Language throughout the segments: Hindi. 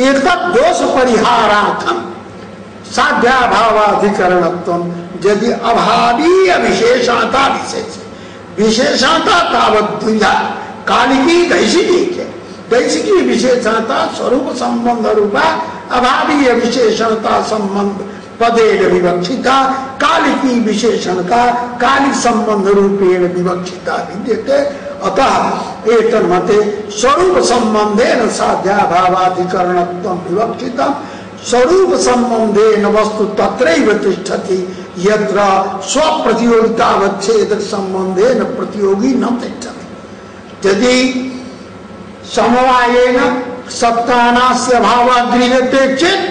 एक दोष परिहारार्थम। साध्याभावाधिकरण यदि अभावी विशेषणता विशेष। विशेषणता तावत कालिकी दैशिकी के दैशिकी विशेषणता स्वरूप संबंध रूपा, अभावी विशेषणता संबंध पदे विवक्षिता काली की विशेषण का काली संबंध रूपेण विवक्षिता विद्यते अतः एक मते स्वरूप संबंधे न साध्या भावाधिकरण विवक्षित स्वरूप संबंधे न वस्तु तत्र तिष्ठति, यत्र स्व प्रतियोगितावच्छेद संबंधे न प्रतियोगी न तिष्ठति। यदि समवायेन सत्तानास्य भावाग्रीयते चेत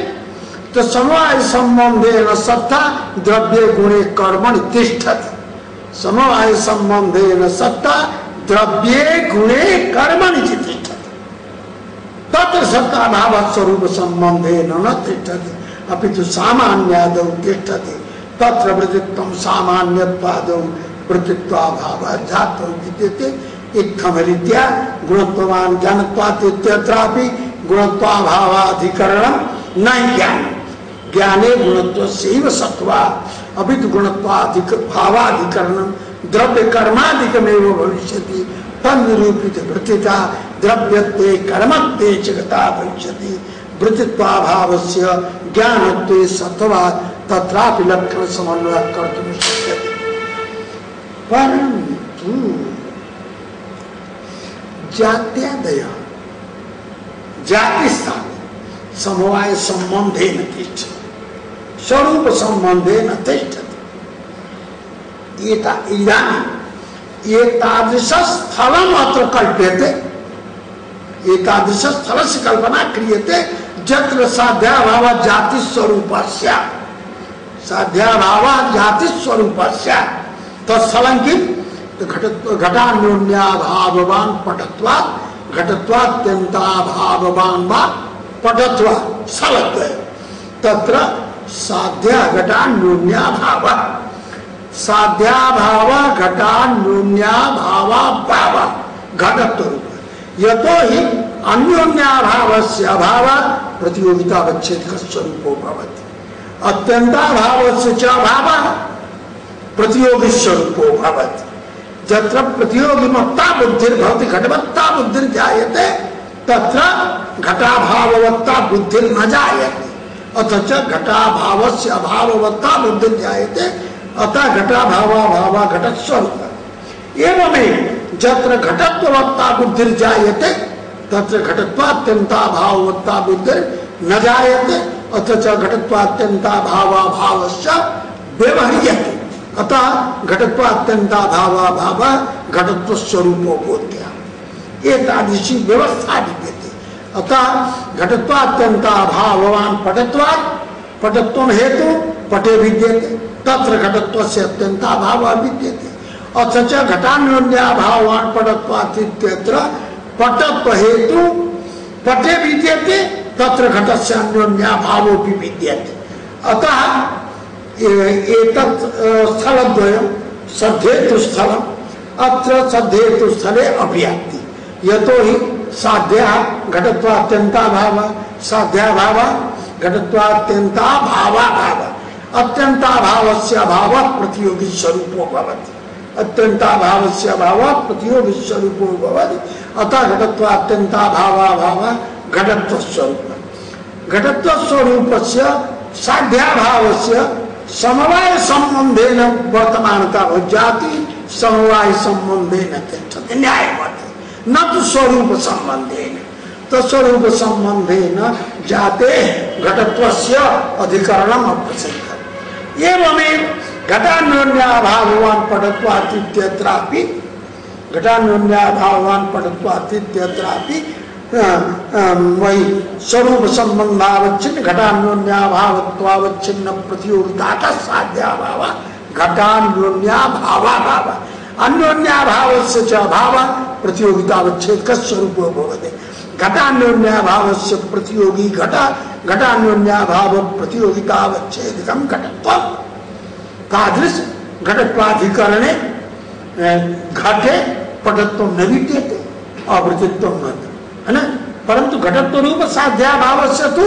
तो समवाय संबंधे न सत्ता द्रव्य गुणे कर्मण तिष्ठति। समवाय संबंधे न सत्ता द्रव्ये गुणे कर्मण तिष्ठति तत्र सत्ता भाव स्वरूप संबंधे न तिष्ठति। अपितु सामान्यादौ तिष्ठति। तत्र विद्यते। इत्थमरीत्या गुणत्ववान ज्ञानत्वात् इत्यत्रापि गुणत्वाभावाधिकरणं न ज्ञाने। गुणत्व से सत्वा अभित गुणत्वाधिक भावाधिकरण द्रव्य कर्माधिकमेव भविष्य तन निरूपित वृत्तिता द्रव्यत्वे कर्मत्वे जगता भविष्य वृत्तित्वाभाव से ज्ञानत्वे सत्वा तत्रापि लक्षण समन्वय परंतु जात्यादय जाति स्थान समवाय संबंधे न स्वरूप संबंधे न तिष्ठति एतादृश स्थलम अत्र कल्प्यते एतादृश स्थल से कल्पना क्रियते। जत्र साध्याभाव जाति स्वरूप साध्याभाव जाति स्वरूप तत्स्थलं किम घटान्योन्याभाववान पटत्वात् घटत्वात्यंताभाववान वा पटत्वा स्थलत्व तत्र साध्या घटा न्यून्या भाव साध्या भाव घटा न्यून्या भाव भाव घटत्व रूप यतो ही अन्योन्या भाव से अभाव प्रतियोगिता वच्छेद स्वरूपो भवति। अत्यंता भाव से च भाव प्रतियोगी स्वरूपो भवति। जत्र प्रतियोगिमत्ता बुद्धिर्भवति घटवत्ता बुद्धिर्जायते तत्र घटाभाववत्ता बुद्धिर्न जायते। अथच घटा भाव से अभाववत्ता बुद्धि जायते अतः घटा भाव भाव घट स्वरूप। एवं जत्र घटत्वत्ता बुद्धि जायते, तत्र घटत्वात्यंता भाववत्ता बुद्धि न जायते अथच घटत्वात्यंता भाव भाव व्यवहार्यते अतः घटत्वात्यंता भाव भाव घटत्व स्वरूपो बोध्या। एतादृशी व्यवस्था विद्यते। अतः घटत्वात्यंता भाववान पटत्वात् पटत्व हेतु पटे विद्यते तत्र घटत्व से अत्यंता भाव विद्यते अथ च घटान्योन्या भाववान पटत्वात्र पटत्व हेतु पटे विद्यते तत्र घट से अन्योन्या भावो भी विद्यते। अतः एतत् स्थलद्वयं सद्धेतु स्थलम् अत्र सद्धेतु स्थले अभियाति यतो ही साध्या घटत्वात्यंता भाव साध्या भाव घटत्वात्यंता भावा भाव अत्यंता भाव से अभाव प्रतियोगी स्वरूपो भवति। अत्यंता भाव से अभाव प्रतियोगी स्वरूपो अतः घटत्वात्यंता भावा भाव घटत्व स्वरूप घटत्व स्वरूप से साध्या भाव से समवाय संबंधेन वर्तमानता हो जाती समवाय संबंधेन तिष्ठति। न्याय न तो स्वरूप संबंधे स्वरूप संबंधे न जाते घटत्व अधिकरण प्रसिद्ध एवं घटान्योन्याभावान पटत्वातिथ्यत्रापि घटान्योन्याभावान पटत्वातिथ्यत्रापि वही स्वरूप संबंधावच्छिन्न घटान्योन्याभावत्वावच्छिन्न प्रतियोगिता का साध्याभाव घटान्योन्याभावा भाव अन्योन्याभाव से अभाव प्रतियोगिता अवच्छेद का स्वरूप भवते। घटान्योन्याभाव से प्रतियोगी घटा घटान्योन्याभाव प्रतियोगिता अवच्छेदिकम घटत्व, तादृश घटत्वाधिकरण घटे पटत्व न विद्यते अवृतित्व है ना परंतु घटत्व रूप साध्याभाव से तो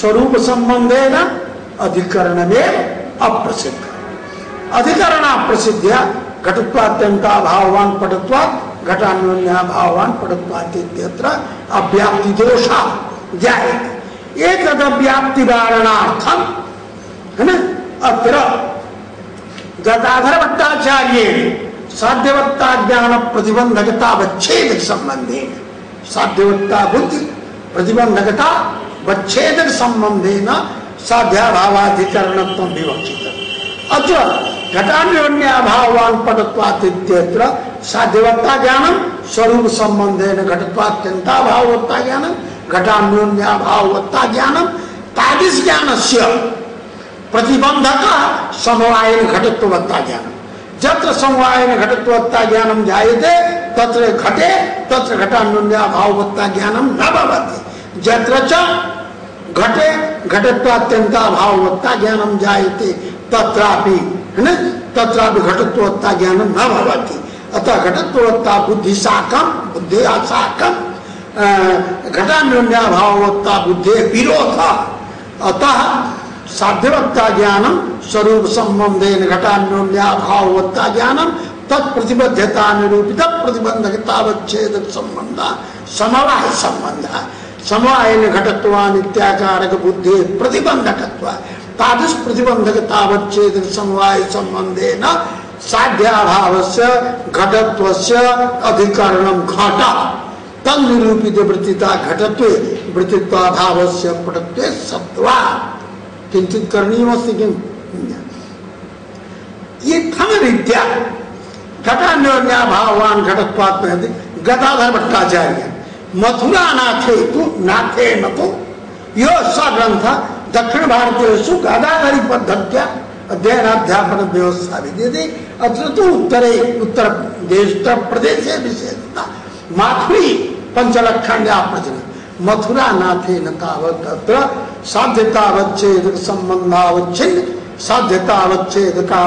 स्वरूप संबंधे न अधिकरण में अप्रसिद्ध। अधिकरण अप्रसिद्ध घटत्वात्यंता भाववान पटत्वा घटान्योन्या भाववान पटत्वात्यत्र अव्याप्ति दोषा जाए एक अव्याप्ति वारणार्थम है ना? अत्र गदाधर भट्टाचार्य साध्यवत्ता ज्ञान प्रतिबंधकता वच्छेद संबंधी साध्यवत्ता बुद्धि प्रतिबंधकता वच्छेद संबंधे न साध्याभावाधिकरण विवक्षित। अत्र घटान्योन्य अभावान पटत्वातित्यत्र साध्यवत्ता ज्ञानम स्वरूप संबंधे न घटत्वात्यंता भाववत्ता ज्ञानम घटान्योन्य अभाववत्ता ज्ञानम तादिश ज्ञानस्य प्रतिबंधक समवायन घटत्वत्ता ज्ञान जत्र समवायन घटत्वत्ता ज्ञानम जायते, तत्र घटे, तत्र घटान्योन्या भाववत्ता ज्ञानम न भवति। जत्र च घटे घटत्वात्यंता भाववत्ता ज्ञानम जायते, तत्रापि है तत्रापि घटत्वत्ता ज्ञानम न भवति। अतः घटत्वत्ता बुद्धि साकम बुद्धि साकम घटान्योन्या भाववत्ता बुद्धि विरोध। अतः साध्यवत्ता ज्ञानम स्वरूप संबंधे घटान्योन्या भाववत्ता ज्ञानम तत्प्रतिबद्धता निरूपित प्रतिबंधकतावच्छेद संबंध समवाय संबंध समवाय घटत्वान इत्याकारक बुद्धि प्रतिबंधकत्व तादृश प्रतिबंधकतावच्छेद समवाय संबंधे न साध्याभाव से घटत्व घट। तन निरूपित वृत्तिता घटत्व वृत्तित्वाभाव से पटत्व सत्वा किंचित करणीय किं? ये थम विद्या घटान्योन्या भावान घटत्वात् में गदाधर भट्टाचार्य मथुरा नाथे तो नाथे न तो यो स ग्रंथ दक्षिण भारतीय गदाधरी पद्धत्या अध्ययनाध्यापन व्यवस्था विद्यते अत्र तो उत्तरे, उत्तर देश प्रदेश विशेषता। माथुरी पंचलक्षण्या प्रजन मथुरा नाथे न तावत अत्र साध्यतावच्छेद संबंधावच्छिन्न साध्यतावच्छेद का